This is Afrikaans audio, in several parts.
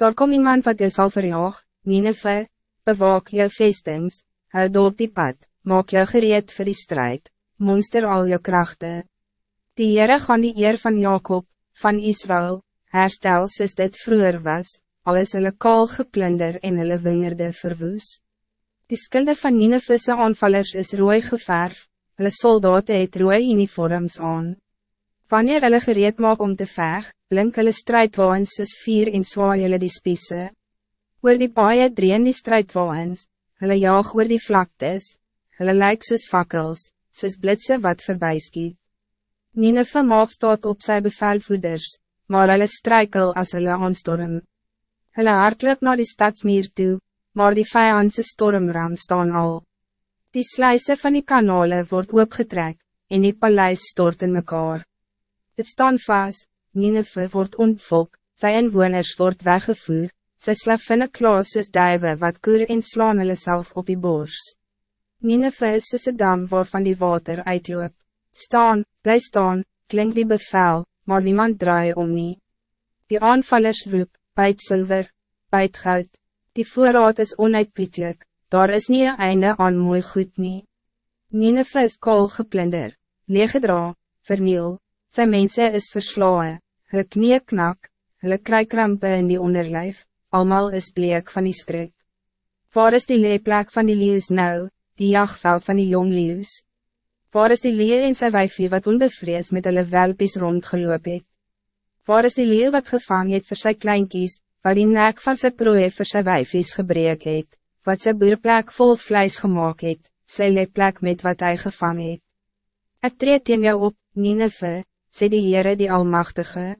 Daar kom iemand wat jy sal verjaag, Nineve, bewaak jou vestings, hou door die pad, maak jou gereed voor die strijd, monster al jou krachten. Die Heere gaan die eer van Jacob, van Israël, herstel soos dit vroeger was, al is hulle kaal geplunder en hulle wingerde verwoes. Die skulde van Ninevese aanvallers is rooi geverf, hulle soldaten het rooi uniforms aan. Wanneer hulle gereed maak om te veg, blink hulle strijdwaans soos vier en zwaai hulle die spiese. Oor die baie dreen die strijdwaans, hulle jaag oor die vlaktes, hulle lyk soos fakkels, soos blitse wat voorbij skiet. Nineve maak staat op sy bevelvoeders, maar hulle strijkel as hulle aanstorm. Hulle hartelijk naar die stadsmeer toe, maar die vijandse stormram staan al. Die sluise van die kanale wordt opgetrek, en die paleis stort in mekaar. Het staan vast, Nineve wordt ontvolk, sy inwoners wordt weggevoer, sy slavinne klaas soos duive wat koer en slaan hulle self op die bors. Nineve is soos een dam waarvan die water uitloop. Staan, bly staan, klink die bevel, maar niemand draai om nie. Die aanvallers roep, byt zilver, byt goud, die voorraad is onuitputtelijk, daar is nie een einde aan mooi goed nie. Nineve is kool geplunder, leegedra, verniel, sy mense is verslaan, hulle knie knak, hulle kry krampe in die onderlijf, almal is bleek van die skrik. Waar is die leeplek van die leeuws nou, die jagvel van die jong leeuws? Waar is die leeuw en sy wijfie wat onbevrees met hulle welpies rondgeloop het? Waar is die leeuw wat gevang het vir sy kleinkies, wat die nek van sy prooi vir sy wijfies gebreek het, wat sy boerplek vol vlijs gemaakt het, sy leeplek met wat hij gevang het? Ek treed teen jou op, Nineve, sê die Heere die Almachtige.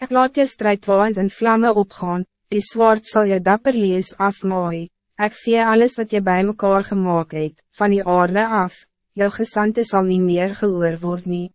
Ek laat jou strijdwaans in vlammen opgaan, die zwaard zal je dapper lees afmaai, ek vee alles wat je bij mekaar gemaakt het, van die aarde af jou gesante zal niet meer gehoor worden.